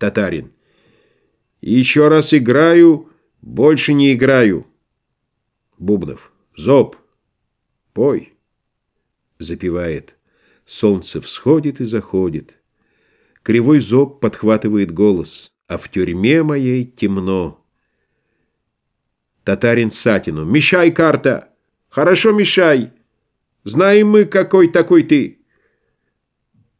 Татарин. Еще раз играю, больше не играю. Бубнов. Зоб. Пой. Запевает. Солнце всходит и заходит. Кривой зоб подхватывает голос. А в тюрьме моей темно. Татарин Сатину. Мешай, карта! Хорошо, мешай! Знаем мы, какой такой ты.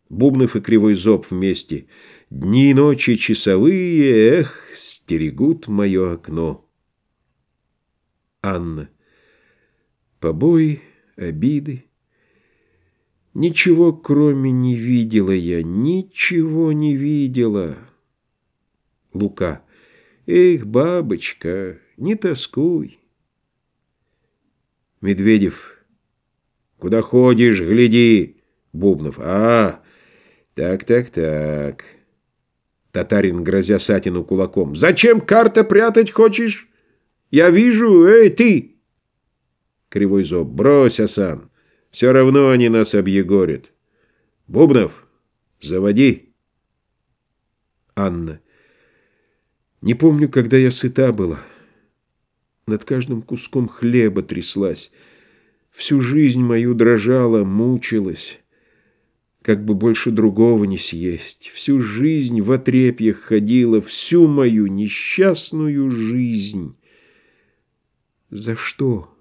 Бубнов и Кривой Зоб вместе. Дни и ночи часовые, эх, стерегут мое окно. Анна. Побои, обиды. Ничего, кроме не видела я, ничего не видела. Лука. Эх, бабочка, не тоскуй. Медведев. Куда ходишь, гляди. Бубнов. А, так, так, так. Татарин, грозя Сатину кулаком. Зачем карта прятать хочешь? Я вижу, эй, ты! Кривой зоб. Брось, Асан. Все равно они нас объегорят. Бубнов, заводи. Анна. Не помню, когда я сыта была. Над каждым куском хлеба тряслась. Всю жизнь мою дрожала, мучилась. Как бы больше другого не съесть. Всю жизнь в отрепьях ходила, всю мою несчастную жизнь. За что?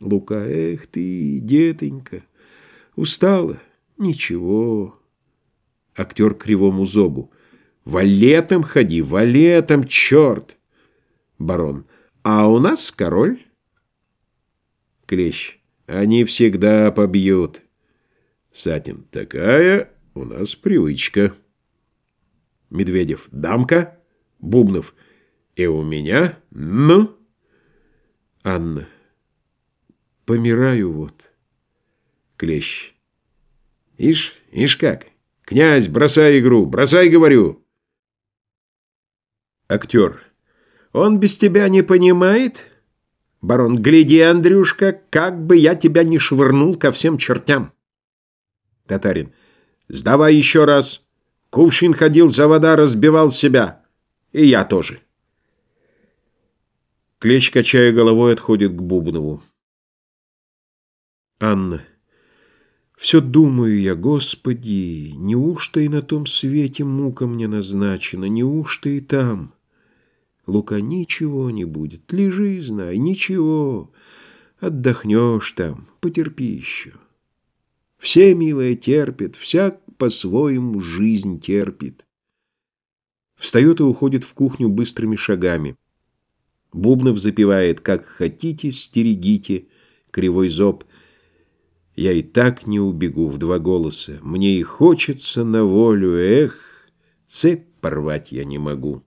Лука, эх ты, детонька, устала? Ничего. Актер кривому зобу. Валетом ходи, валетом, черт! Барон. А у нас король? Клещ. Они всегда побьют. Сатин. Такая у нас привычка. Медведев. Дамка. Бубнов. И у меня? Ну? Анна. Помираю вот. Клещ. Ишь, ишь как. Князь, бросай игру, бросай, говорю. Актер. Он без тебя не понимает? Барон, гляди, Андрюшка, как бы я тебя не швырнул ко всем чертям. Татарин. Сдавай еще раз. Кувшин ходил за вода, разбивал себя. И я тоже. Клещ, качая головой, отходит к Бубнову. Анна. Все думаю я, Господи, неужто и на том свете мука мне назначена, неужто и там? Лука, ничего не будет, лежи, знай, ничего. Отдохнешь там, потерпи еще. Все, милое, терпит, всяк по-своему жизнь терпит. Встает и уходит в кухню быстрыми шагами. Бубнов запевает «Как хотите, стерегите», кривой зоб. Я и так не убегу в два голоса. Мне и хочется на волю, эх, цепь порвать я не могу.